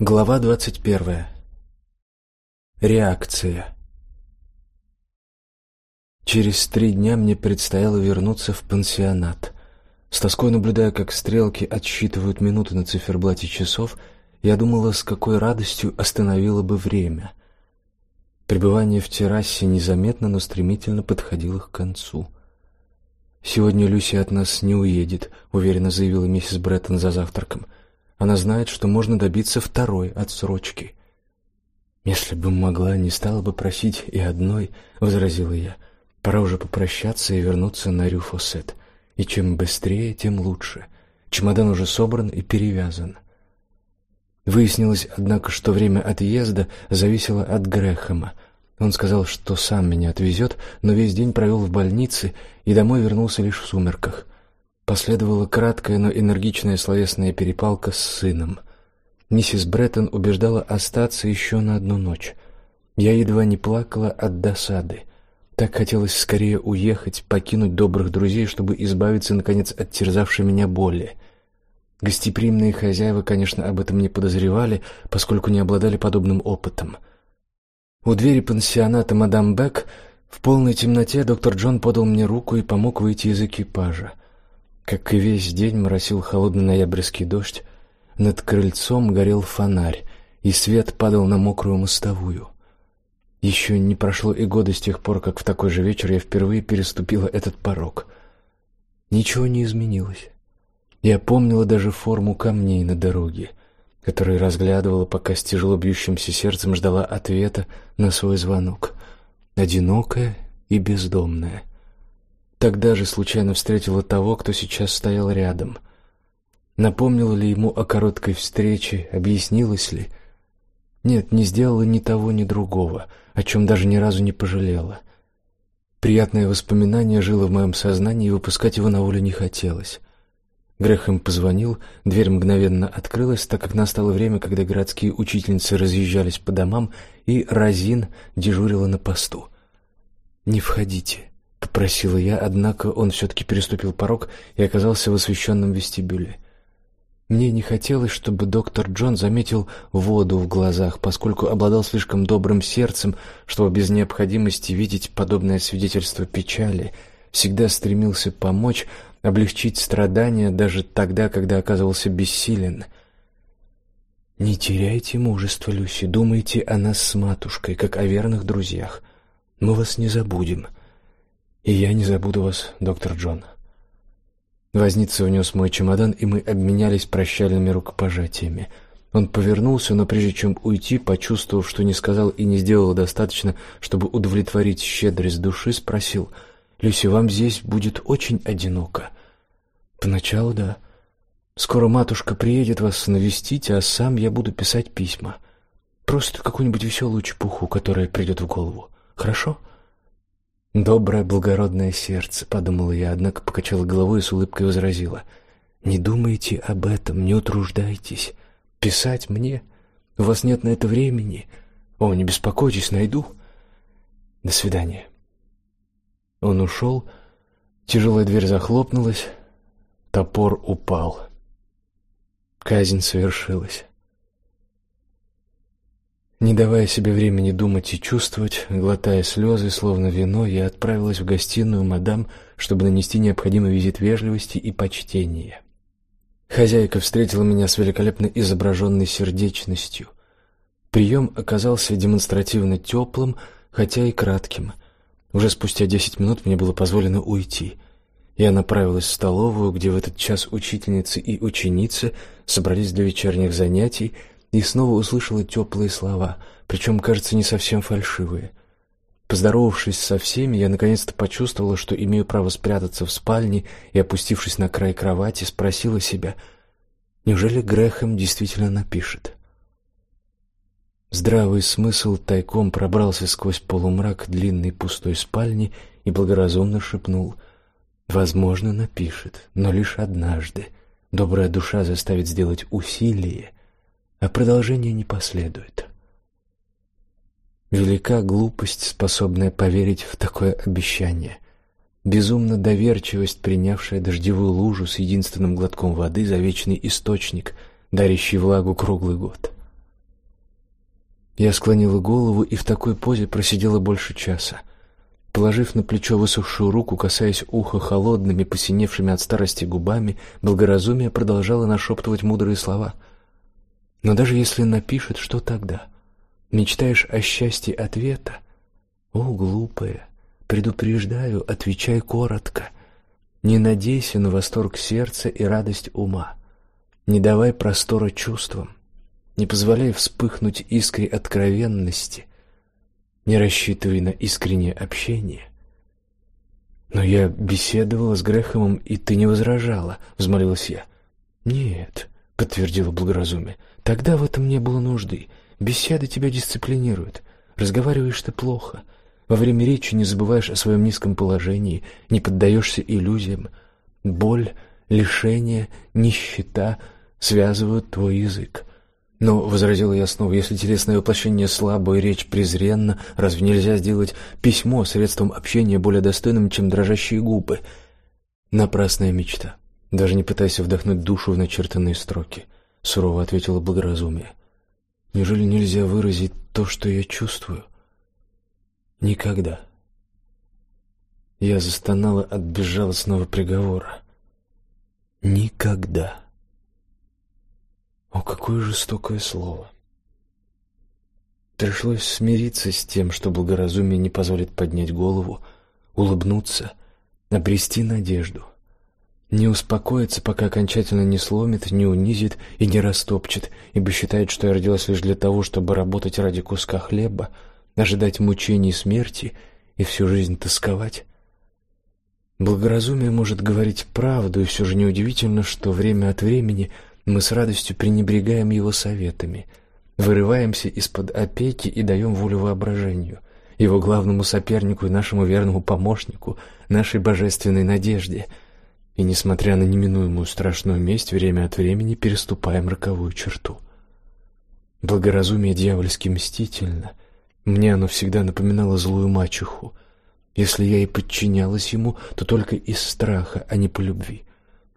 Глава двадцать первая. Реакция. Через три дня мне предстояло вернуться в пансионат. С тоской наблюдая, как стрелки отсчитывают минуты на циферблате часов, я думала, с какой радостью остановило бы время. Пребывание в террасе незаметно, но стремительно подходило к концу. Сегодня Люси от нас не уедет, уверенно заявила миссис Бреттон за завтраком. Она знает, что можно добиться второй отсрочки. Если бы могла, не стала бы просить и одной, возразила я. Пора уже попрощаться и вернуться на Рюфосет. И чем быстрее, тем лучше. Чемодан уже собран и перевязан. Выяснилось, однако, что время отъезда зависело от Грэхэма. Он сказал, что сам меня отвезет, но весь день провел в больнице и домой вернулся лишь в сумерках. Последовала краткая, но энергичная словесная перепалка с сыном. Миссис Бреттон убеждала остаться еще на одну ночь. Я едва не плакала от досады. Так хотелось скорее уехать, покинуть добрых друзей, чтобы избавиться наконец от терзавшей меня боли. Гостеприимные хозяева, конечно, об этом не подозревали, поскольку не обладали подобным опытом. У двери пансионата мадам Бек в полной темноте доктор Джон подал мне руку и помог выйти из экипажа. Как и весь день моросил холодный ноябрьский дождь, над крыльцом горел фонарь, и свет падал на мокрую мостовую. Еще не прошло и года с тех пор, как в такой же вечер я впервые переступила этот порог. Ничего не изменилось. Я помнила даже форму камней на дороге, которые разглядывала, пока с тяжело бьющимся сердцем ждала ответа на свой звонок. Одинокая и бездомная. Тогда же случайно встретила того, кто сейчас стоял рядом. Напомнила ли ему о короткой встрече, объяснилась ли? Нет, не сделала ни того, ни другого, о чем даже ни разу не пожалела. Приятное воспоминание жило в моем сознании, и выпускать его на волю не хотелось. Грехом позвонил, дверь мгновенно открылась, так как настало время, когда городские учительницы разъезжались по домам, и Розин дежурила на посту. Не входите, попросила я, однако он все таки переступил порог и оказался в освещенном вестибюле. Мне не хотелось, чтобы доктор Джон заметил воду в глазах, поскольку обладал слишком добрым сердцем, чтобы без необходимости видеть подобное свидетельство печали, всегда стремился помочь, облегчить страдания даже тогда, когда оказывался бессилен. Не теряйте мужества, Люси, думайте о нас с матушкой, как о верных друзьях. Мы вас не забудем. И я не забуду вас, доктор Джон. Возница внес мой чемодан, и мы обменялись прощальными рукопожатиями. Он повернулся, но прежде чем уйти, почувствовав, что не сказал и не сделал достаточно, чтобы удовлетворить щедрость души, спросил: Люси, вам здесь будет очень одиноко. Поначалу да. Скоро матушка приедет вас навестить, а сам я буду писать письма. Просто какую-нибудь веселую чепуху, которая придет в голову. Хорошо? Доброе благородное сердце, подумала я, однако покачала головой и с улыбкой возразила: Не думайте об этом, не утруждайтесь. Писать мне? У вас нет на это времени. О, не беспокойтесь, найду. До свидания. Он ушел, тяжелая дверь захлопнулась, топор упал. Казнь совершилась. Не давая себе времени думать и чувствовать, глотая слезы, словно вино, я отправилась в гостиную мадам, чтобы нанести необходимый визит вежливости и почтения. Хозяйка встретила меня с великолепно изображенной сердечностью. Прием оказался демонстративно теплым, хотя и кратким — уже спустя десять минут мне было позволено уйти. Я направилась в столовую, где в этот час учительницы и ученицы собрались для вечерних занятий, и снова услышала теплые слова, причем, кажется, не совсем фальшивые. Поздоровавшись со всеми, я наконец-то почувствовала, что имею право спрятаться в спальне, и опустившись на край кровати, спросила себя: неужели Грехем действительно напишет? Здравый смысл тайком пробрался сквозь полумрак длинной пустой спальни и благоразумно шепнул: "Возможно, напишет, но лишь однажды. Добрая душа заставит сделать усилие, а продолжение не последует". Велика глупость, способная поверить в такое обещание. Безумна доверчивость, принявшая дождевую лужу с единственным глотком воды за вечный источник, дарящий влагу круглый год. Я склонила голову и в такой позе просидела больше часа. Положив на плечо высохшую руку, касаясь уха холодными, посиневшими от старости губами, благоразумие продолжало нашептывать мудрые слова. Но даже если напишет, что тогда? Мечтаешь о счастье ответа? О, глупая, предупреждаю, отвечай коротко. Не надейся на восторг сердца и радость ума. Не давай простора чувствам. Не позволяй вспыхнуть искре откровенности. Не рассчитывай на искреннее общение. Но я беседовала с Грехомом, и ты не возражала, взмолилась я. Нет, подтвердила благоразумие. Тогда в этом не было нужды. Беседа тебя дисциплинирует. Разговариваешь ты плохо. Во время речи не забываешь о своем низком положении, не поддаешься иллюзиям. Боль, лишение, нищета связывают твой язык. Но, возразила я снова, если телесное воплощение слабо и речь презренна, разве нельзя сделать письмо средством общения более достойным, чем дрожащие губы? Напрасная мечта. Даже не пытайся вдохнуть душу в начертанные строки, сурово ответила благоразумие. Неужели нельзя выразить то, что я чувствую? Никогда. Я застонала от безжалостного приговора. Никогда. О, какое жестокое слово! Пришлось смириться с тем, что благоразумие не позволит поднять голову, улыбнуться, обрести надежду, не успокоиться, пока окончательно не сломит, не унизит и не растопчет, ибо считает, что я родилась лишь для того, чтобы работать ради куска хлеба, ожидать мучений смерти и всю жизнь тосковать. Благоразумие может говорить правду, и все же неудивительно, что время от времени – мы с радостью пренебрегаем его советами, вырываемся из-под опеки и даем волю воображению, его главному сопернику и нашему верному помощнику, нашей божественной надежде. И несмотря на неминуемую страшную месть, время от времени переступаем роковую черту. Благоразумие дьявольски мстительно. Мне оно всегда напоминало злую мачеху. Если я и подчинялась ему, то только из страха, а не по любви.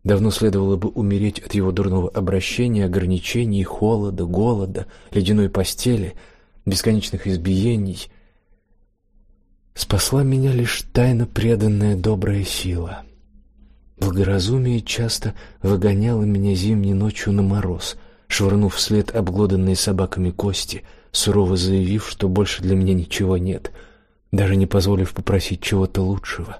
Давно следовало бы умереть от его дурного обращения, ограничений, холода, голода, ледяной постели, бесконечных избиений. Спасла меня лишь тайно преданная добрая сила. Благоразумие часто выгоняло меня зимней ночью на мороз, швырнув вслед обглоданные собаками кости, сурово заявив, что больше для меня ничего нет, даже не позволив попросить чего-то лучшего.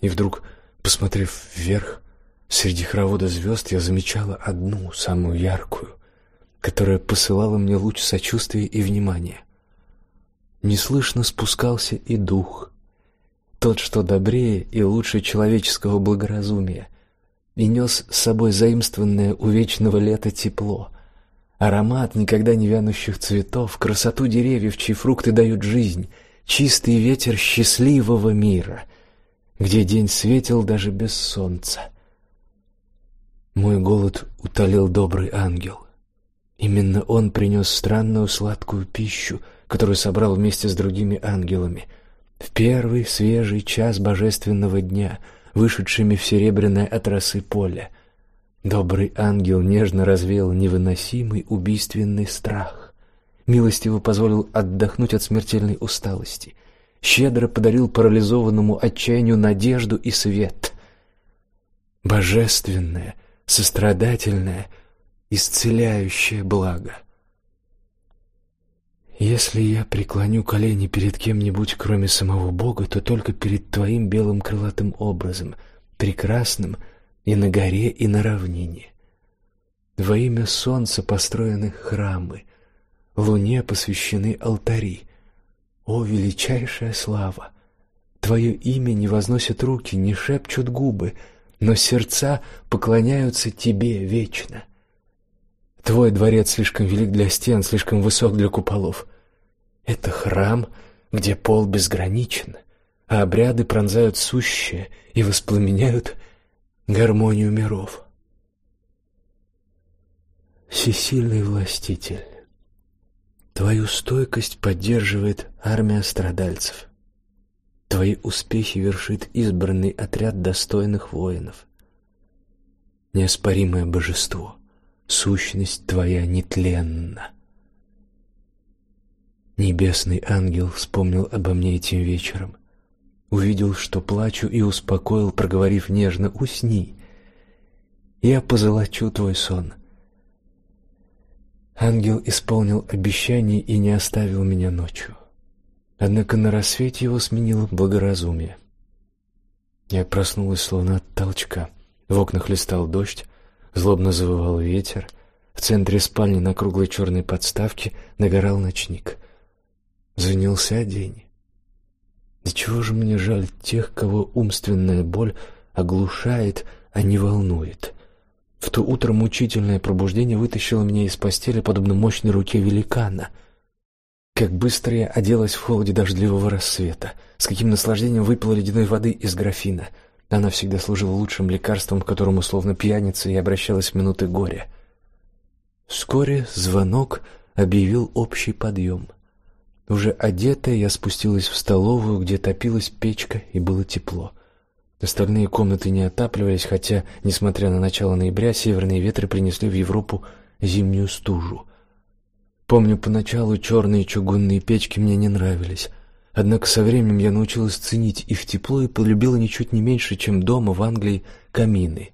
И вдруг Посмотрев вверх, среди хоровода звезд я замечала одну, самую яркую, которая посылала мне луч сочувствия и внимания. Неслышно спускался и дух, тот, что добрее и лучше человеческого благоразумия, и нес с собой заимствованное у вечного лета тепло, аромат никогда не вянущих цветов, красоту деревьев, чьи фрукты дают жизнь, чистый ветер счастливого мира — где день светил даже без солнца. Мой голод утолил добрый ангел. Именно он принес странную сладкую пищу, которую собрал вместе с другими ангелами в первый свежий час божественного дня, вышедшими в серебряное от росы поле. Добрый ангел нежно развеял невыносимый убийственный страх, милостиво позволил отдохнуть от смертельной усталости — щедро подарил парализованному отчаянию надежду и свет. Божественное, сострадательное, исцеляющее благо. Если я преклоню колени перед кем-нибудь, кроме самого Бога, то только перед твоим белым крылатым образом, прекрасным и на горе, и на равнине. Во имя солнца построены храмы, луне посвящены алтари, о, величайшая слава! Твое имя не возносят руки, не шепчут губы, но сердца поклоняются тебе вечно. Твой дворец слишком велик для стен, слишком высок для куполов. Это храм, где пол безграничен, а обряды пронзают сущее и воспламеняют гармонию миров. Всесильный властитель, Твою стойкость поддерживает армия страдальцев. Твои успехи вершит избранный отряд достойных воинов. Неоспоримое божество, сущность твоя нетленна. Небесный ангел вспомнил обо мне этим вечером. Увидел, что плачу, и успокоил, проговорив нежно: "Усни. Я позолочу твой сон". Ангел исполнил обещание и не оставил меня ночью. Однако на рассвете его сменило благоразумие. Я проснулась словно от толчка. В окнах листал дождь, злобно завывал ветер. В центре спальни на круглой черной подставке нагорал ночник. Занялся день. Да чего же мне жаль тех, кого умственная боль оглушает, а не волнует. В то утро мучительное пробуждение вытащило меня из постели подобно мощной руке великана — как быстро я оделась в холоде дождливого рассвета, с каким наслаждением выпила ледяной воды из графина. Она всегда служила лучшим лекарством, к которому словно пьяница и обращалась в минуты горя. Вскоре звонок объявил общий подъем. Уже одетая, я спустилась в столовую, где топилась печка и было тепло. Остальные комнаты не отапливались, хотя, несмотря на начало ноября, северные ветры принесли в Европу зимнюю стужу. Помню, поначалу черные чугунные печки мне не нравились. Однако со временем я научилась ценить их тепло и полюбила ничуть не меньше, чем дома в Англии камины.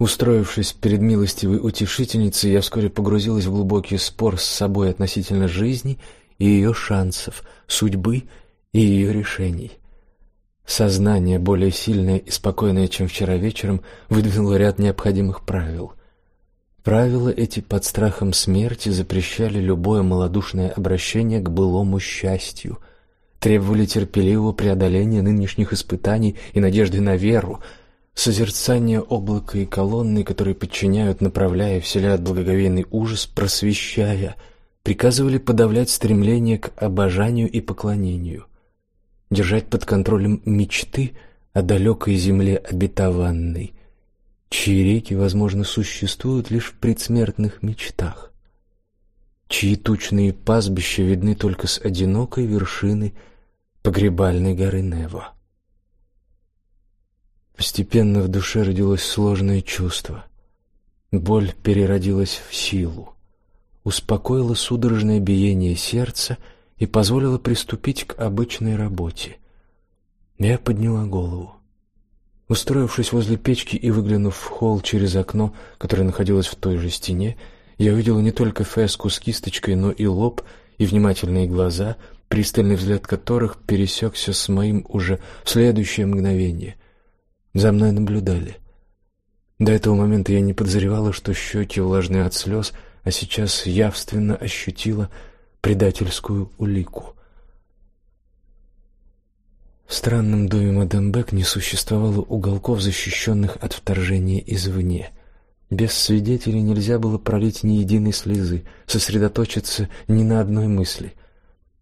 Устроившись перед милостивой утешительницей, я вскоре погрузилась в глубокий спор с собой относительно жизни и ее шансов, судьбы и ее решений. Сознание, более сильное и спокойное, чем вчера вечером, выдвинуло ряд необходимых правил — Правила эти под страхом смерти запрещали любое малодушное обращение к былому счастью, требовали терпеливого преодоления нынешних испытаний и надежды на веру, созерцания облака и колонны, которые подчиняют, направляя, вселяют благоговейный ужас, просвещая, приказывали подавлять стремление к обожанию и поклонению, держать под контролем мечты о далекой земле обетованной — чьи реки, возможно, существуют лишь в предсмертных мечтах, чьи тучные пастбища видны только с одинокой вершины погребальной горы Нево. Постепенно в душе родилось сложное чувство. Боль переродилась в силу, успокоила судорожное биение сердца и позволила приступить к обычной работе. Я подняла голову. Устроившись возле печки и выглянув в холл через окно, которое находилось в той же стене, я увидела не только феску с кисточкой, но и лоб и внимательные глаза, пристальный взгляд которых пересекся с моим уже в следующее мгновение. За мной наблюдали. До этого момента я не подозревала, что щеки влажные от слез, а сейчас явственно ощутила предательскую улику. В странном доме мадам Бек не существовало уголков, защищенных от вторжения извне. Без свидетелей нельзя было пролить ни единой слезы, сосредоточиться ни на одной мысли.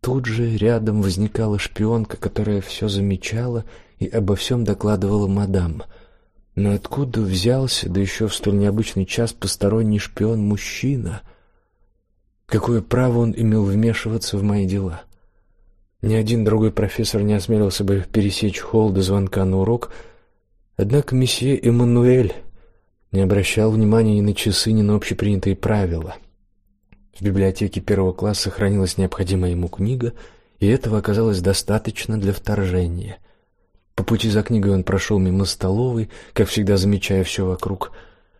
Тут же рядом возникала шпионка, которая все замечала и обо всем докладывала мадам. Но откуда взялся, да еще в столь необычный час, посторонний шпион-мужчина? Какое право он имел вмешиваться в мои дела? — ни один другой профессор не осмелился бы пересечь холл до звонка на урок, однако месье Эммануэль не обращал внимания ни на часы, ни на общепринятые правила. В библиотеке первого класса хранилась необходимая ему книга, и этого оказалось достаточно для вторжения. По пути за книгой он прошел мимо столовой, как всегда замечая все вокруг.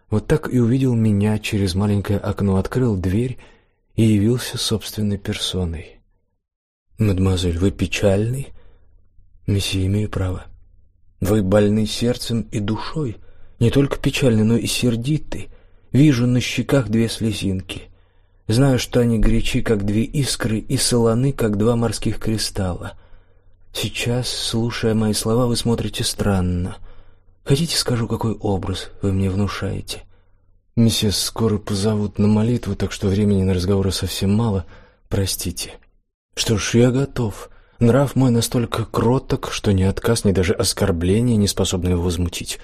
Вот так и увидел меня через маленькое окно, открыл дверь и явился собственной персоной. Мадемуазель, вы печальны? Месье, имею право. Вы больны сердцем и душой, не только печальны, но и сердиты. Вижу на щеках две слезинки. Знаю, что они горячи, как две искры, и солоны, как два морских кристалла. Сейчас, слушая мои слова, вы смотрите странно. Хотите, скажу, какой образ вы мне внушаете? Миссис скоро позовут на молитву, так что времени на разговоры совсем мало. Простите. Что ж, я готов. Нрав мой настолько кроток, что ни отказ, ни даже оскорбление не способны его возмутить.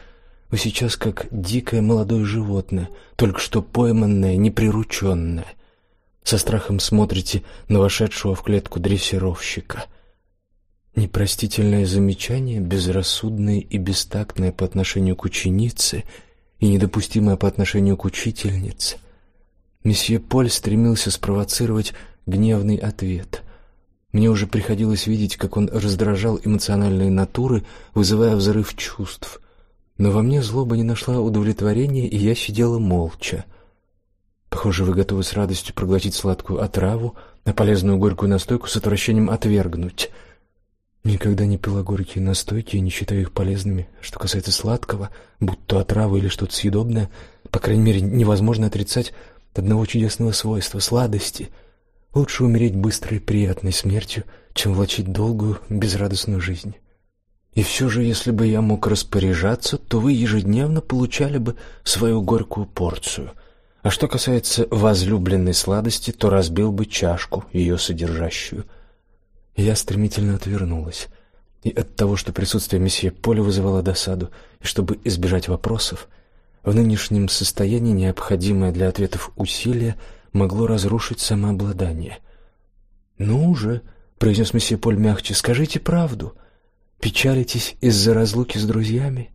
Вы сейчас как дикое молодое животное, только что пойманное, неприрученное. Со страхом смотрите на вошедшего в клетку дрессировщика. Непростительное замечание, безрассудное и бестактное по отношению к ученице и недопустимое по отношению к учительнице. Месье Поль стремился спровоцировать гневный ответ. Мне уже приходилось видеть, как он раздражал эмоциональные натуры, вызывая взрыв чувств. Но во мне злоба не нашла удовлетворения, и я сидела молча. Похоже, вы готовы с радостью проглотить сладкую отраву, а полезную горькую настойку с отвращением отвергнуть. Никогда не пила горькие настойки и не считаю их полезными. Что касается сладкого, будь то отрава или что-то съедобное, по крайней мере, невозможно отрицать одного чудесного свойства сладости. Лучше умереть быстрой приятной смертью, чем влачить долгую безрадостную жизнь. И все же, если бы я мог распоряжаться, то вы ежедневно получали бы свою горькую порцию. А что касается возлюбленной сладости, то разбил бы чашку ее содержащую. Я стремительно отвернулась. И от того, что присутствие месье Поля вызывало досаду, и чтобы избежать вопросов, в нынешнем состоянии необходимое для ответов усилие могло разрушить самообладание. "Ну уже", произнес месье Поль мягче, "скажите правду. Печалитесь из-за разлуки с друзьями?"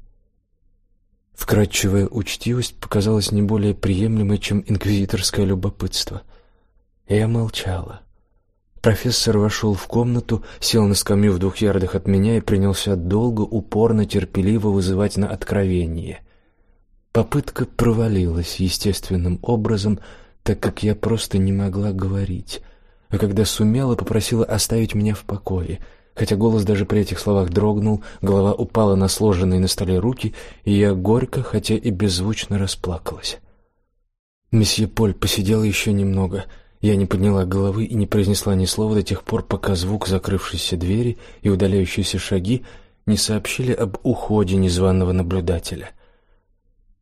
Вкрадчивая учтивость показалась не более приемлемой, чем инквизиторское любопытство. Я молчала. Профессор вошел в комнату, сел на скамью в двух ярдах от меня и принялся долго, упорно, терпеливо вызывать на откровение. Попытка провалилась естественным образом, так как я просто не могла говорить. А когда сумела, попросила оставить меня в покое — Хотя голос даже при этих словах дрогнул, голова упала на сложенные на столе руки, и я горько, хотя и беззвучно расплакалась. Месье Поль посидел еще немного. Я не подняла головы и не произнесла ни слова до тех пор, пока звук закрывшейся двери и удаляющиеся шаги не сообщили об уходе незваного наблюдателя.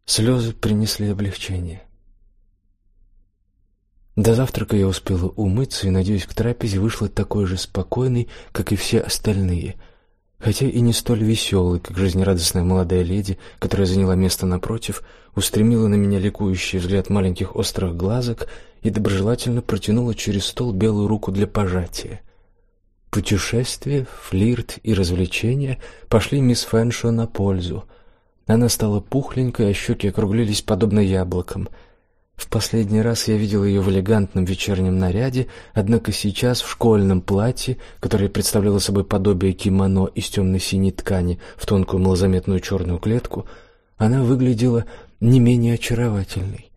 Слезы принесли облегчение. До завтрака я успела умыться и, надеюсь, к трапезе вышла такой же спокойной, как и все остальные, хотя и не столь веселой, как жизнерадостная молодая леди, которая заняла место напротив, устремила на меня ликующий взгляд маленьких острых глазок и доброжелательно протянула через стол белую руку для пожатия. Путешествие, флирт и развлечения пошли мисс Фэншо на пользу. Она стала пухленькой, а щеки округлились подобно яблокам — в последний раз я видел ее в элегантном вечернем наряде, однако сейчас в школьном платье, которое представляло собой подобие кимоно из темно синей ткани в тонкую малозаметную черную клетку, она выглядела не менее очаровательной.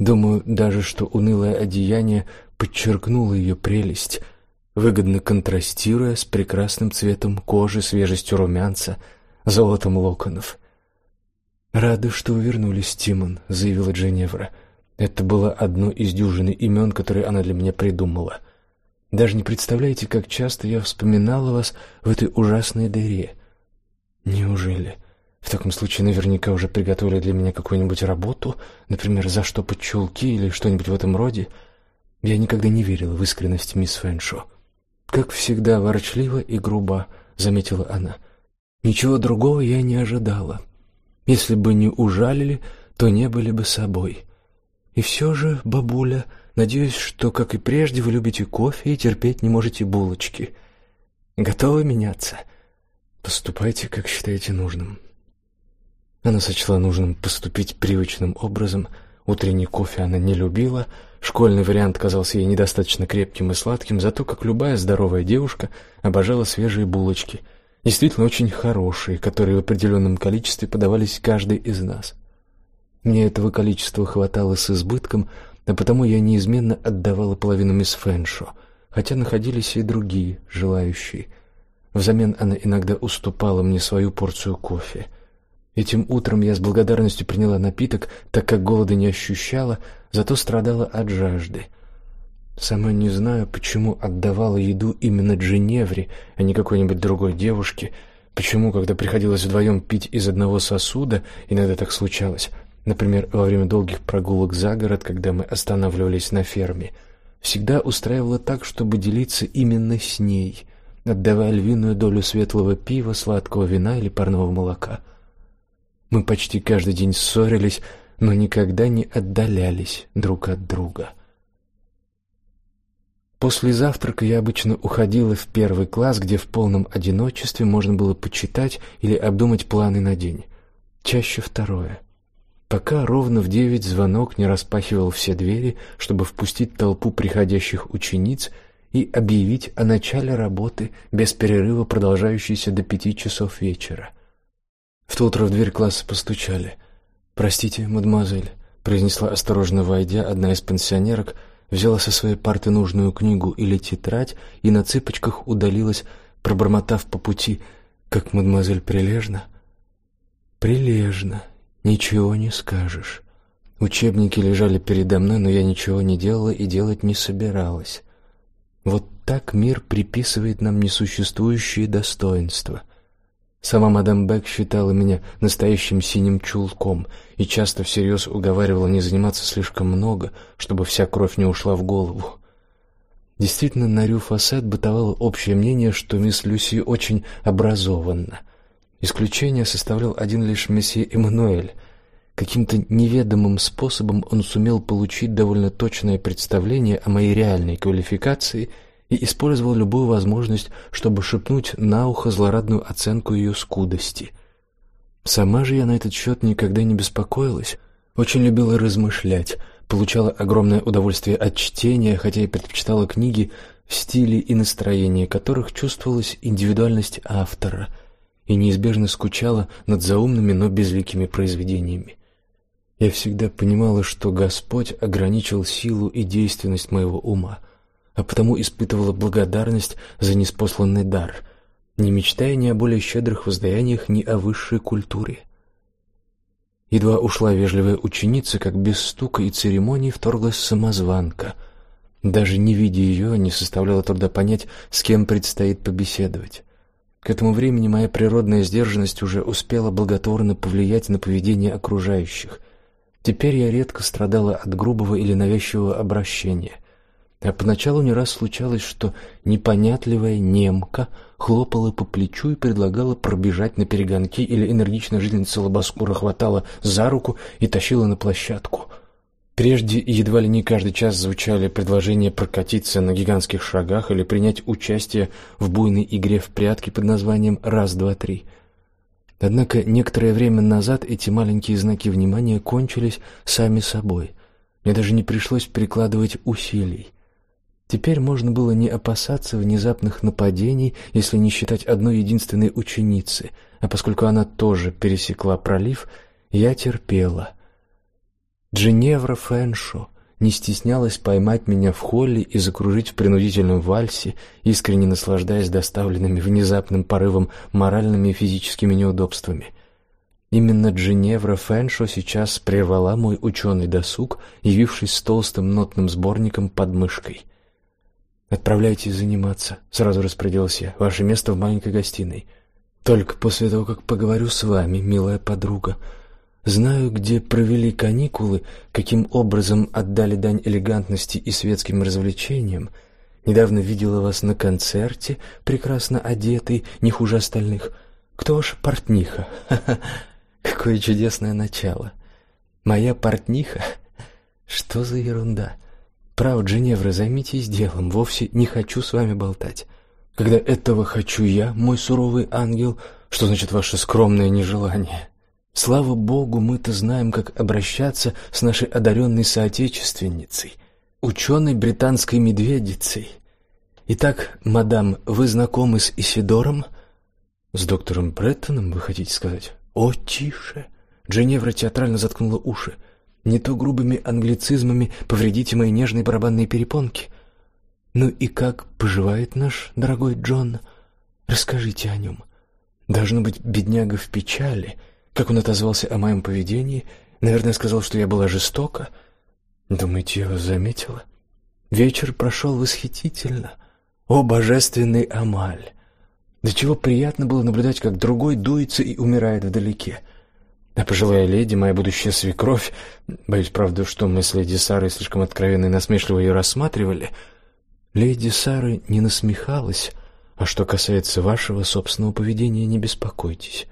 Думаю, даже что унылое одеяние подчеркнуло ее прелесть, выгодно контрастируя с прекрасным цветом кожи, свежестью румянца, золотом локонов. Рада, что вернулись, Тимон, заявила Дженевра. Это было одно из дюжины имен, которые она для меня придумала. Даже не представляете, как часто я вспоминала вас в этой ужасной дыре. Неужели? В таком случае наверняка уже приготовили для меня какую-нибудь работу, например, заштопать чулки или что-нибудь в этом роде. Я никогда не верила в искренность мисс Фэншо. Как всегда, ворчливо и грубо, заметила она. Ничего другого я не ожидала. Если бы не ужалили, то не были бы собой. И все же, бабуля, надеюсь, что, как и прежде, вы любите кофе и терпеть не можете булочки. Готовы меняться? Поступайте, как считаете нужным. Она сочла нужным поступить привычным образом. Утренний кофе она не любила, школьный вариант казался ей недостаточно крепким и сладким, зато как любая здоровая девушка обожала свежие булочки, действительно очень хорошие, которые в определенном количестве подавались каждой из нас. Мне этого количества хватало с избытком, а потому я неизменно отдавала половину мисс Фэншо, хотя находились и другие желающие. Взамен она иногда уступала мне свою порцию кофе. Этим утром я с благодарностью приняла напиток, так как голода не ощущала, зато страдала от жажды. Сама не знаю, почему отдавала еду именно Дженевре, а не какой-нибудь другой девушке. Почему, когда приходилось вдвоем пить из одного сосуда, иногда так случалось, Например, во время долгих прогулок за город, когда мы останавливались на ферме, всегда устраивала так, чтобы делиться именно с ней, отдавая львиную долю светлого пива, сладкого вина или парного молока. Мы почти каждый день ссорились, но никогда не отдалялись друг от друга. После завтрака я обычно уходила в первый класс, где в полном одиночестве можно было почитать или обдумать планы на день. Чаще второе. Пока ровно в девять звонок не распахивал все двери, чтобы впустить толпу приходящих учениц и объявить о начале работы без перерыва, продолжающейся до пяти часов вечера. В то утро в дверь класса постучали. "Простите, мадемуазель", произнесла осторожно войдя одна из пенсионерок, взяла со своей парты нужную книгу или тетрадь и на цыпочках удалилась, пробормотав по пути: "Как мадемуазель прилежна". Прилежно. Ничего не скажешь. Учебники лежали передо мной, но я ничего не делала и делать не собиралась. Вот так мир приписывает нам несуществующие достоинства. Сама мадам Бек считала меня настоящим синим чулком и часто всерьез уговаривала не заниматься слишком много, чтобы вся кровь не ушла в голову. Действительно, на Рю-Фасет бытовало общее мнение, что мисс Люси очень образованна. Исключение составлял один лишь месье Эммануэль. Каким-то неведомым способом он сумел получить довольно точное представление о моей реальной квалификации и использовал любую возможность, чтобы шепнуть на ухо злорадную оценку ее скудости. Сама же я на этот счет никогда не беспокоилась, очень любила размышлять, получала огромное удовольствие от чтения, хотя и предпочитала книги в стиле и настроении которых чувствовалась индивидуальность автора – и неизбежно скучала над заумными, но безликими произведениями. Я всегда понимала, что Господь ограничил силу и действенность моего ума, а потому испытывала благодарность за неспосланный дар, не мечтая ни о более щедрых воздаяниях, ни о высшей культуре. Едва ушла вежливая ученица, как без стука и церемоний вторглась самозванка. Даже не видя ее, не составляло труда понять, с кем предстоит побеседовать. К этому времени моя природная сдержанность уже успела благотворно повлиять на поведение окружающих. Теперь я редко страдала от грубого или навязчивого обращения. А поначалу не раз случалось, что непонятливая немка хлопала по плечу и предлагала пробежать на перегонки, или энергичная жительница Лобоскура хватала за руку и тащила на площадку. Прежде едва ли не каждый час звучали предложения прокатиться на гигантских шагах или принять участие в буйной игре в прятки под названием раз, два, три. Однако некоторое время назад эти маленькие знаки внимания кончились сами собой. Мне даже не пришлось прикладывать усилий. Теперь можно было не опасаться внезапных нападений, если не считать одной единственной ученицы, а поскольку она тоже пересекла пролив, я терпела. Дженевра Фэншо не стеснялась поймать меня в холле и закружить в принудительном вальсе, искренне наслаждаясь доставленными внезапным порывом моральными и физическими неудобствами. Именно Дженевра Фэншо сейчас прервала мой ученый досуг, явившись с толстым нотным сборником под мышкой. Отправляйтесь заниматься, сразу распорядился я. Ваше место в маленькой гостиной. Только после того, как поговорю с вами, милая подруга. Знаю, где провели каникулы, каким образом отдали дань элегантности и светским развлечениям. Недавно видела вас на концерте, прекрасно одетый, не хуже остальных. Кто ваш портниха? Какое чудесное начало. Моя портниха? Что за ерунда? Право, Женевра, займитесь делом, вовсе не хочу с вами болтать. Когда этого хочу я, мой суровый ангел, что значит ваше скромное нежелание? Слава богу, мы-то знаем, как обращаться с нашей одаренной соотечественницей, ученой британской медведицей. Итак, мадам, вы знакомы с Исидором? С доктором Бреттоном, вы хотите сказать? О, тише. Дженевра театрально заткнула уши. Не то грубыми англицизмами повредите мои нежные барабанные перепонки. Ну и как поживает наш дорогой Джон? Расскажите о нем. Должно быть, бедняга в печали. Как он отозвался о моем поведении? Наверное, сказал, что я была жестока. Думаете, я его заметила? Вечер прошел восхитительно. О, божественный Амаль! До чего приятно было наблюдать, как другой дуется и умирает вдалеке. А пожилая леди, моя будущая свекровь, боюсь, правда, что мы с леди Сарой слишком откровенно и насмешливо ее рассматривали. Леди Сара не насмехалась, а что касается вашего собственного поведения, не беспокойтесь.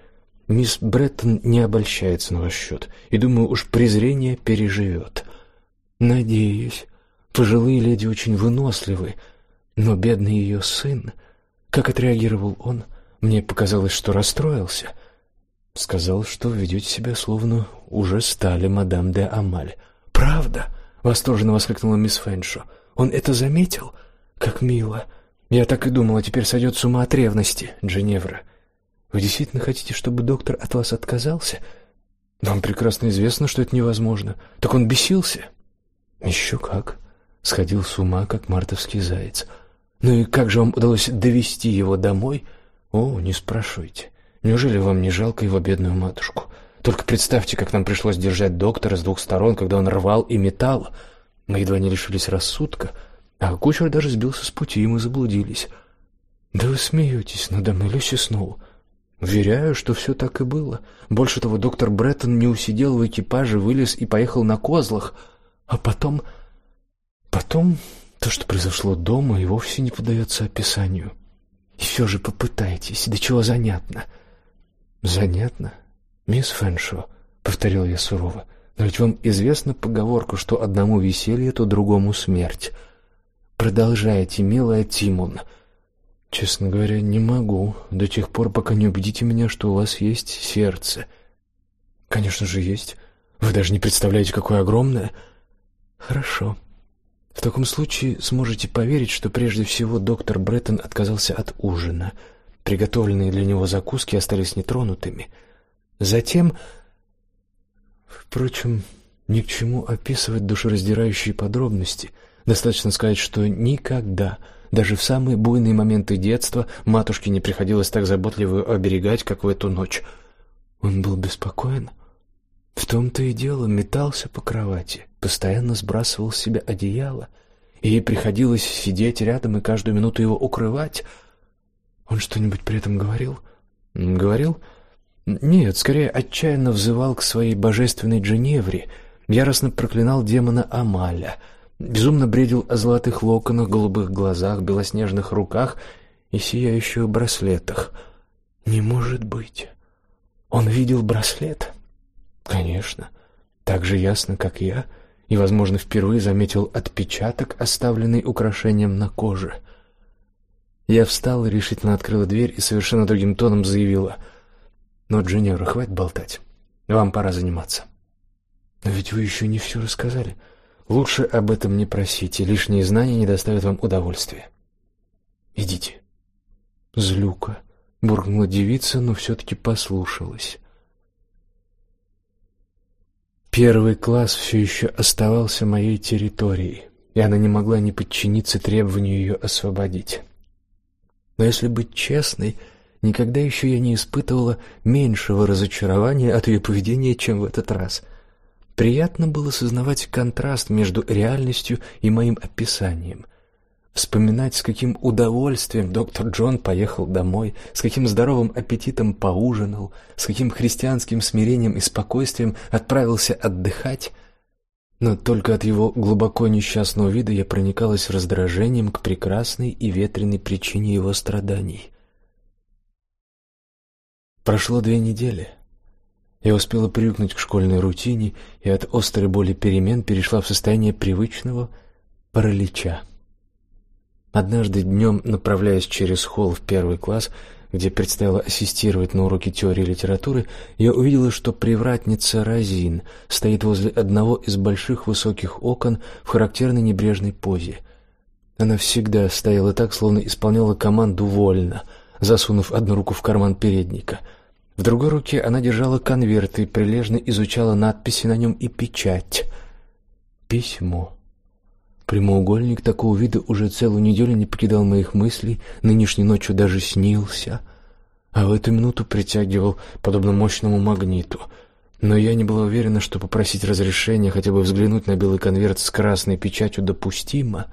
Мисс Бреттон не обольщается на ваш счет, и думаю, уж презрение переживет. Надеюсь. Пожилые леди очень выносливы, но бедный ее сын, как отреагировал он? Мне показалось, что расстроился. Сказал, что ведете себя словно уже стали мадам де Амаль. Правда? восторженно воскликнула мисс Фэншо. Он это заметил? Как мило. Я так и думала, теперь сойдет с ума от ревности, Дженевра. Вы действительно хотите, чтобы доктор от вас отказался? Вам прекрасно известно, что это невозможно. Так он бесился? Еще как. Сходил с ума, как мартовский заяц. Ну и как же вам удалось довести его домой? О, не спрашивайте. Неужели вам не жалко его бедную матушку? Только представьте, как нам пришлось держать доктора с двух сторон, когда он рвал и метал. Мы едва не лишились рассудка, а кучер даже сбился с пути, и мы заблудились. Да вы смеетесь надо мной, Люси Сноу. Уверяю, что все так и было. Больше того, доктор Бреттон не усидел в экипаже, вылез и поехал на козлах. А потом... Потом то, что произошло дома, и вовсе не поддается описанию. Все же попытайтесь, до чего занятно. Занятно? Мисс Фэншо, повторил я сурово. Но ведь вам известна поговорка, что одному веселье, то другому смерть. Продолжайте, милая Тимон. Честно говоря, не могу до тех пор, пока не убедите меня, что у вас есть сердце. Конечно же, есть. Вы даже не представляете, какое огромное. Хорошо. В таком случае сможете поверить, что прежде всего доктор Бреттон отказался от ужина. Приготовленные для него закуски остались нетронутыми. Затем, впрочем, ни к чему описывать душераздирающие подробности. Достаточно сказать, что никогда, даже в самые буйные моменты детства, матушке не приходилось так заботливо оберегать, как в эту ночь. Он был беспокоен. В том-то и дело, метался по кровати, постоянно сбрасывал с себя одеяло, и ей приходилось сидеть рядом и каждую минуту его укрывать. Он что-нибудь при этом говорил? Говорил? Нет, скорее отчаянно взывал к своей божественной Дженевре, яростно проклинал демона Амаля, безумно бредил о золотых локонах, голубых глазах, белоснежных руках и сияющих браслетах. Не может быть. Он видел браслет. Конечно, так же ясно, как я, и, возможно, впервые заметил отпечаток, оставленный украшением на коже. Я встала, решительно открыла дверь и совершенно другим тоном заявила: "Но, Дженевра, хватит болтать. Вам пора заниматься". Но ведь вы еще не все рассказали. Лучше об этом не просите, лишние знания не доставят вам удовольствия. Идите. Злюка, буркнула девица, но все таки послушалась. Первый класс все еще оставался моей территорией, и она не могла не подчиниться требованию ее освободить. Но если быть честной, никогда еще я не испытывала меньшего разочарования от ее поведения, чем в этот раз. Приятно было сознавать контраст между реальностью и моим описанием — вспоминать, с каким удовольствием доктор Джон поехал домой, с каким здоровым аппетитом поужинал, с каким христианским смирением и спокойствием отправился отдыхать. Но только от его глубоко несчастного вида я проникалась раздражением к прекрасной и ветреной причине его страданий. Прошло две недели. Я успела привыкнуть к школьной рутине и от острой боли перемен перешла в состояние привычного паралича. Однажды днем, направляясь через холл в первый класс, где предстояло ассистировать на уроке теории литературы, я увидела, что привратница Розин стоит возле одного из больших высоких окон в характерной небрежной позе. Она всегда стояла так, словно исполняла команду вольно, засунув одну руку в карман передника. В другой руке она держала конверт и прилежно изучала надписи на нем и печать. Письмо. Прямоугольник такого вида уже целую неделю не покидал моих мыслей, нынешней ночью даже снился, а в эту минуту притягивал подобно мощному магниту. Но я не была уверена, что попросить разрешения хотя бы взглянуть на белый конверт с красной печатью допустимо.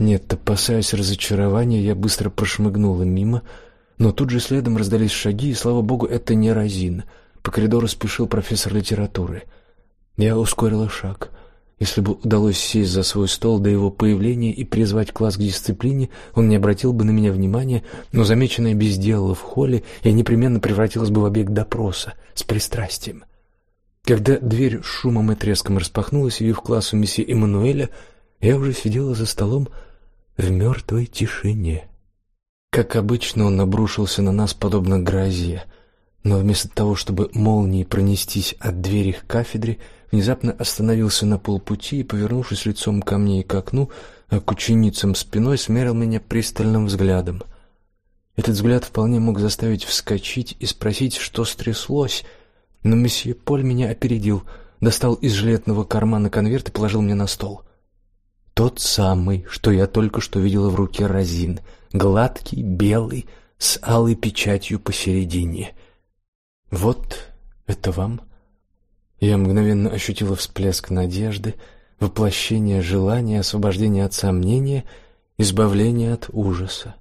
Нет, опасаясь разочарования, я быстро прошмыгнула мимо, но тут же следом раздались шаги, и слава богу, это не Розин. По коридору спешил профессор литературы. Я ускорила шаг. Если бы удалось сесть за свой стол до его появления и призвать класс к дисциплине, он не обратил бы на меня внимания, но замеченное бездело в холле я непременно превратилась бы в объект допроса с пристрастием. Когда дверь шумом и треском распахнулась, и в классу месье Эммануэля, я уже сидела за столом в мертвой тишине. Как обычно, он обрушился на нас подобно грозе. но вместо того, чтобы молнией пронестись от двери к кафедре, внезапно остановился на полпути и, повернувшись лицом ко мне и к окну, а к ученицам спиной смерил меня пристальным взглядом. Этот взгляд вполне мог заставить вскочить и спросить, что стряслось, но месье Поль меня опередил, достал из жилетного кармана конверт и положил мне на стол. Тот самый, что я только что видела в руке Розин, гладкий, белый, с алой печатью посередине. Вот это вам. Я мгновенно ощутила всплеск надежды, воплощение желания, освобождение от сомнения, избавление от ужаса.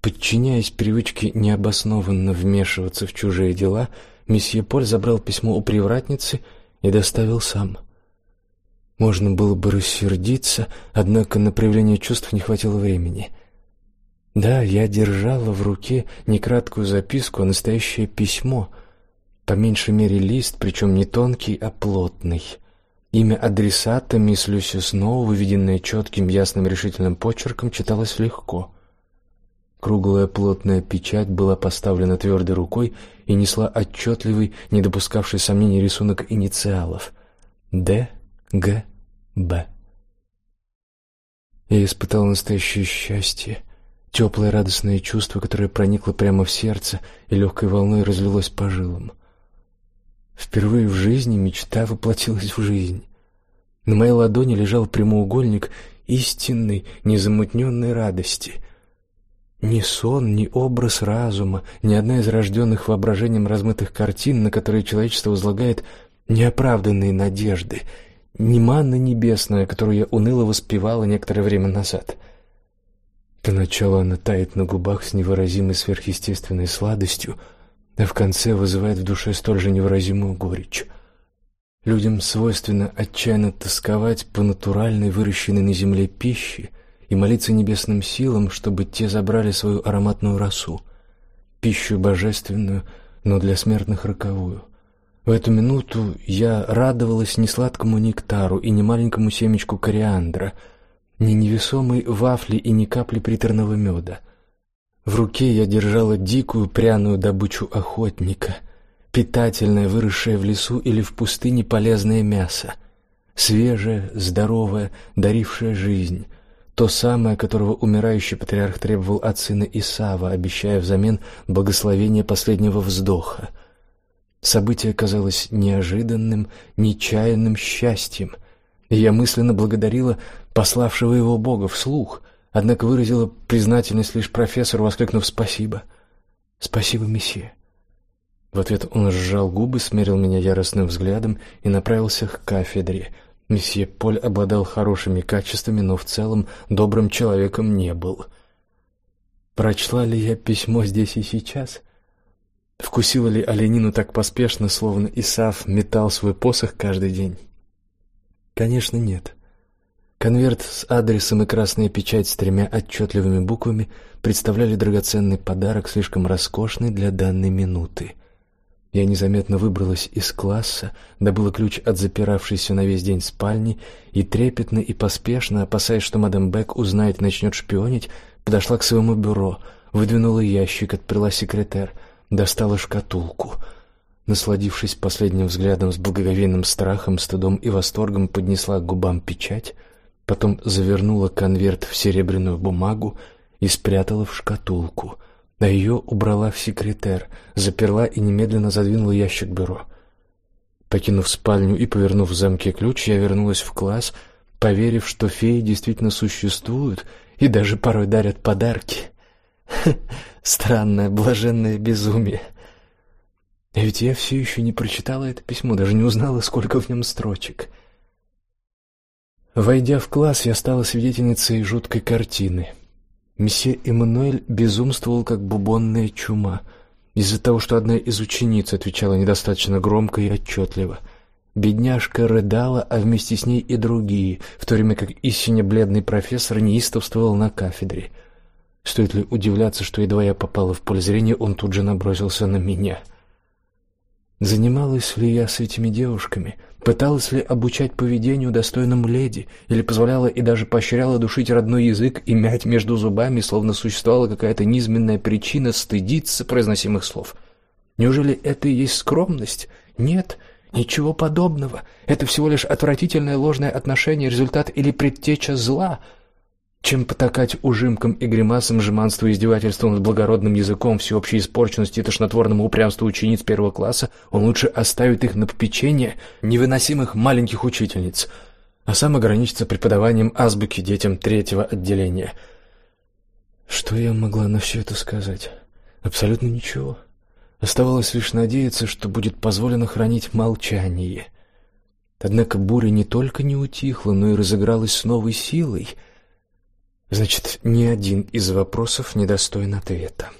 Подчиняясь привычке необоснованно вмешиваться в чужие дела, месье Поль забрал письмо у привратницы и доставил сам. Можно было бы рассердиться, однако на проявление чувств не хватило времени. Да, я держала в руке не краткую записку, а настоящее письмо, по меньшей мере лист, причем не тонкий, а плотный. Имя адресата мисс Люси Сноу, выведенное четким, ясным, решительным почерком, читалось легко. Круглая плотная печать была поставлена твердой рукой и несла отчетливый, не допускавший сомнений рисунок инициалов: Д. Г. Б. Я испытал настоящее счастье. Теплое радостное чувство, которое проникло прямо в сердце и легкой волной разлилось по жилам. Впервые в жизни мечта воплотилась в жизнь. На моей ладони лежал прямоугольник истинной, незамутненной радости. Ни сон, ни образ разума, ни одна из рожденных воображением размытых картин, на которые человечество возлагает неоправданные надежды, ни манна небесная, которую я уныло воспевала некоторое время назад — Поначалу она тает на губах с невыразимой сверхъестественной сладостью, а в конце вызывает в душе столь же невыразимую горечь. Людям свойственно отчаянно тосковать по натуральной, выращенной на земле пище и молиться небесным силам, чтобы те забрали свою ароматную росу, пищу божественную, но для смертных роковую. В эту минуту я радовалась не сладкому нектару и не маленькому семечку кориандра — ни невесомой вафли и ни капли приторного меда. В руке я держала дикую пряную добычу охотника, питательное, выросшее в лесу или в пустыне полезное мясо, свежее, здоровое, дарившее жизнь, то самое, которого умирающий патриарх требовал от сына Исава, обещая взамен благословение последнего вздоха. Событие казалось неожиданным, нечаянным счастьем, я мысленно благодарила пославшего его Бога вслух, однако выразила признательность лишь профессору, воскликнув «Спасибо! Спасибо, месье!» В ответ он сжал губы, смерил меня яростным взглядом и направился к кафедре. Месье Поль обладал хорошими качествами, но в целом добрым человеком не был. Прочла ли я письмо здесь и сейчас? Вкусила ли оленину так поспешно, словно Исаф метал свой посох каждый день? Конечно, нет. Конверт с адресом и красная печать с тремя отчетливыми буквами представляли драгоценный подарок, слишком роскошный для данной минуты. Я незаметно выбралась из класса, добыла ключ от запиравшейся на весь день спальни и трепетно и поспешно, опасаясь, что мадам Бек узнает и начнет шпионить, подошла к своему бюро, выдвинула ящик, отперла секретер, достала шкатулку. Насладившись последним взглядом с благоговейным страхом, стыдом и восторгом, поднесла к губам печать — потом завернула конверт в серебряную бумагу и спрятала в шкатулку, а ее убрала в секретер, заперла и немедленно задвинула ящик бюро. Покинув спальню и повернув в замке ключ, я вернулась в класс, поверив, что феи действительно существуют и даже порой дарят подарки. Странное, блаженное безумие. А ведь я все еще не прочитала это письмо, даже не узнала, сколько в нем строчек. — Войдя в класс, я стала свидетельницей жуткой картины. Месье Эммануэль безумствовал как бубонная чума из-за того, что одна из учениц отвечала недостаточно громко и отчетливо. Бедняжка рыдала, а вместе с ней и другие, в то время как истинно бледный профессор неистовствовал на кафедре. Стоит ли удивляться, что едва я попала в поле зрения, он тут же набросился на меня. Занималась ли я с этими девушками? Пыталась ли обучать поведению достойному леди или позволяла и даже поощряла душить родной язык и мять между зубами, словно существовала какая-то низменная причина стыдиться произносимых слов? Неужели это и есть скромность? Нет, ничего подобного. Это всего лишь отвратительное ложное отношение, результат или предтеча зла. Чем потакать ужимкам и гримасам, жеманству и издевательству над благородным языком, всеобщей испорченности и тошнотворному упрямству учениц первого класса, он лучше оставит их на попечение невыносимых маленьких учительниц, а сам ограничится преподаванием азбуки детям третьего отделения. Что я могла на все это сказать? Абсолютно ничего. Оставалось лишь надеяться, что будет позволено хранить молчание. Однако буря не только не утихла, но и разыгралась с новой силой. Значит, ни один из вопросов не достоин ответа.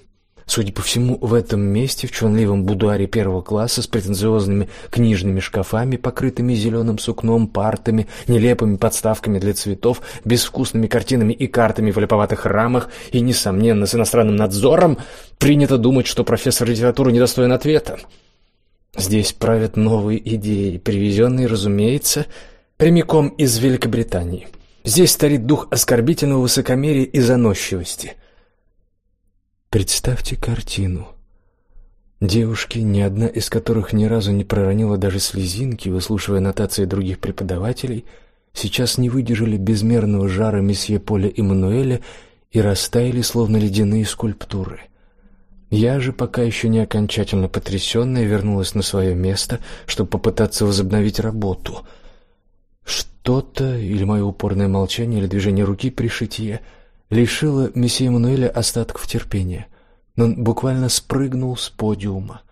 Судя по всему, в этом месте, в чванливом будуаре первого класса с претенциозными книжными шкафами, покрытыми зеленым сукном, партами, нелепыми подставками для цветов, безвкусными картинами и картами в липоватых рамах и, несомненно, с иностранным надзором, принято думать, что профессор литературы недостоин ответа. Здесь правят новые идеи, привезенные, разумеется, прямиком из Великобритании. Здесь старит дух оскорбительного высокомерия и заносчивости – Представьте картину. Девушки, ни одна из которых ни разу не проронила даже слезинки, выслушивая нотации других преподавателей, сейчас не выдержали безмерного жара месье Поля Эммануэля и растаяли, словно ледяные скульптуры. Я же, пока еще не окончательно потрясенная, вернулась на свое место, чтобы попытаться возобновить работу. Что-то, или мое упорное молчание, или движение руки при шитье — лишило месье Эммануэля остатков терпения. Он буквально спрыгнул с подиума.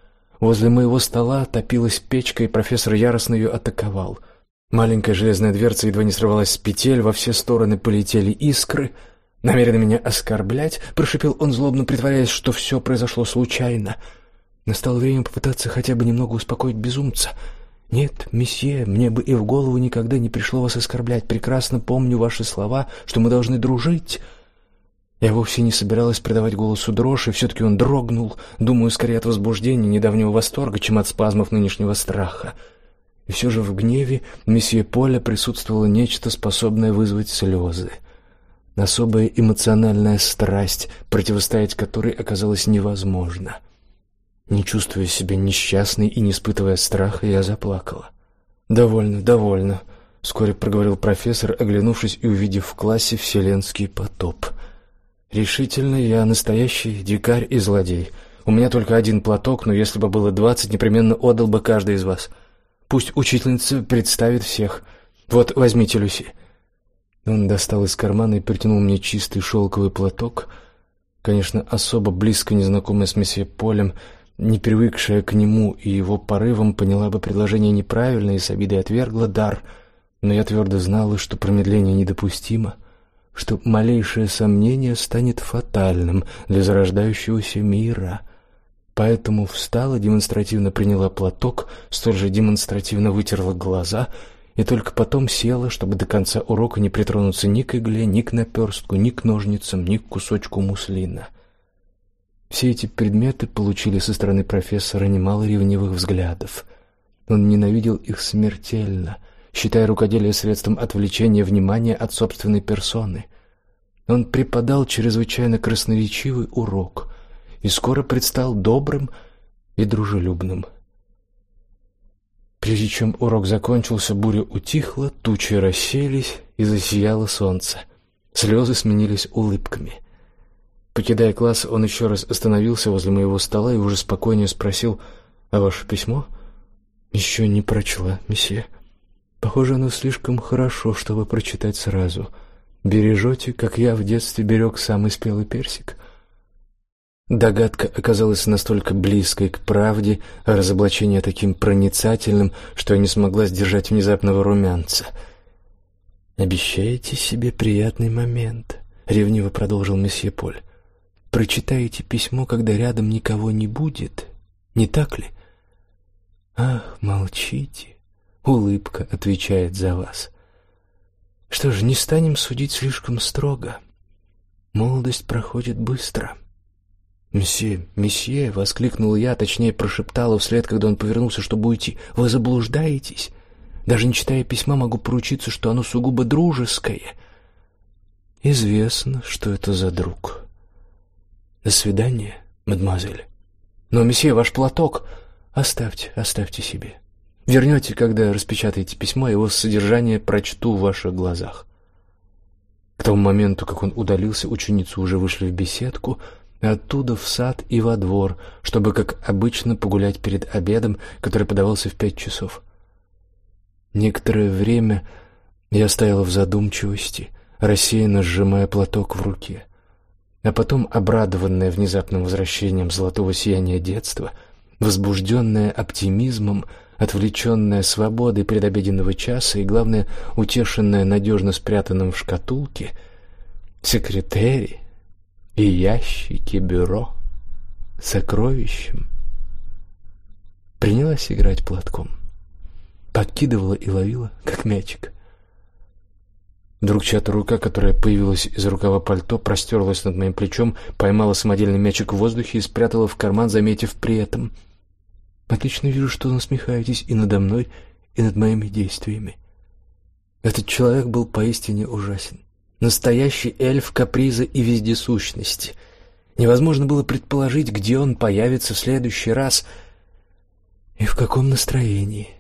Возле моего стола топилась печка, и профессор яростно ее атаковал. Маленькая железная дверца едва не сорвалась с петель, во все стороны полетели искры. Намеренно меня оскорблять, прошипел он злобно, притворяясь, что все произошло случайно. Настало время попытаться хотя бы немного успокоить безумца. Нет, месье, мне бы и в голову никогда не пришло вас оскорблять. Прекрасно помню ваши слова, что мы должны дружить. Я вовсе не собиралась придавать голосу дрожь, и все-таки он дрогнул, думаю, скорее от возбуждения, недавнего восторга, чем от спазмов нынешнего страха. И все же в гневе месье Поля присутствовало нечто, способное вызвать слезы. Особая эмоциональная страсть, противостоять которой оказалось невозможно. Не чувствуя себя несчастной и не испытывая страха, я заплакала. «Довольно, довольно», — вскоре проговорил профессор, оглянувшись и увидев в классе вселенский потоп — Решительно я настоящий дикарь и злодей. У меня только один платок, но если бы было двадцать, непременно отдал бы каждый из вас. Пусть учительница представит всех. Вот, возьмите, Люси. Он достал из кармана и протянул мне чистый шелковый платок. Конечно, особо близко незнакомая с месье Полем, не привыкшая к нему и его порывам, поняла бы предложение неправильно и с обидой отвергла дар. Но я твердо знала, что промедление недопустимо что малейшее сомнение станет фатальным для зарождающегося мира. Поэтому встала, демонстративно приняла платок, столь же демонстративно вытерла глаза и только потом села, чтобы до конца урока не притронуться ни к игле, ни к наперстку, ни к ножницам, ни к кусочку муслина. Все эти предметы получили со стороны профессора немало ревнивых взглядов. Он ненавидел их смертельно — считая рукоделие средством отвлечения внимания от собственной персоны. Он преподал чрезвычайно красноречивый урок и скоро предстал добрым и дружелюбным. Прежде чем урок закончился, буря утихла, тучи рассеялись и засияло солнце. Слезы сменились улыбками. Покидая класс, он еще раз остановился возле моего стола и уже спокойнее спросил: "А ваше письмо?" «Еще не прочла, месье. Похоже, оно слишком хорошо, чтобы прочитать сразу. Бережете, как я в детстве берег самый спелый персик. Догадка оказалась настолько близкой к правде, а разоблачение таким проницательным, что я не смогла сдержать внезапного румянца. Обещаете себе приятный момент, ревниво продолжил месье Поль. Прочитаете письмо, когда рядом никого не будет, не так ли? Ах, молчите. Улыбка отвечает за вас. Что ж, не станем судить слишком строго. Молодость проходит быстро. «Месье, месье!» — воскликнул я, точнее прошептала вслед, когда он повернулся, чтобы уйти. «Вы заблуждаетесь. Даже не читая письма, могу поручиться, что оно сугубо дружеское. Известно, что это за друг. До свидания, мадемуазель». Но, месье, ваш платок оставьте, оставьте себе. Вернете, когда распечатаете письмо, его содержание прочту в ваших глазах. К тому моменту, как он удалился, ученицы уже вышли в беседку, оттуда в сад и во двор, чтобы, как обычно, погулять перед обедом, который подавался в пять часов. Некоторое время я стояла в задумчивости, рассеянно сжимая платок в руке. А потом, обрадованная внезапным возвращением золотого сияния детства, возбужденная оптимизмом, отвлеченная свободой предобеденного часа и, главное, утешенная надежно спрятанным в шкатулке, секретари и ящики бюро сокровищем, принялась играть платком, подкидывала и ловила, как мячик. Вдруг чья-то рука, которая появилась из рукава пальто, простерлась над моим плечом, поймала самодельный мячик в воздухе и спрятала в карман, заметив при этом: "Отлично вижу, что насмехаетесь и надо мной, и над моими действиями". Этот человек был поистине ужасен. Настоящий эльф каприза и вездесущности. Невозможно было предположить, где он появится в следующий раз и в каком настроении.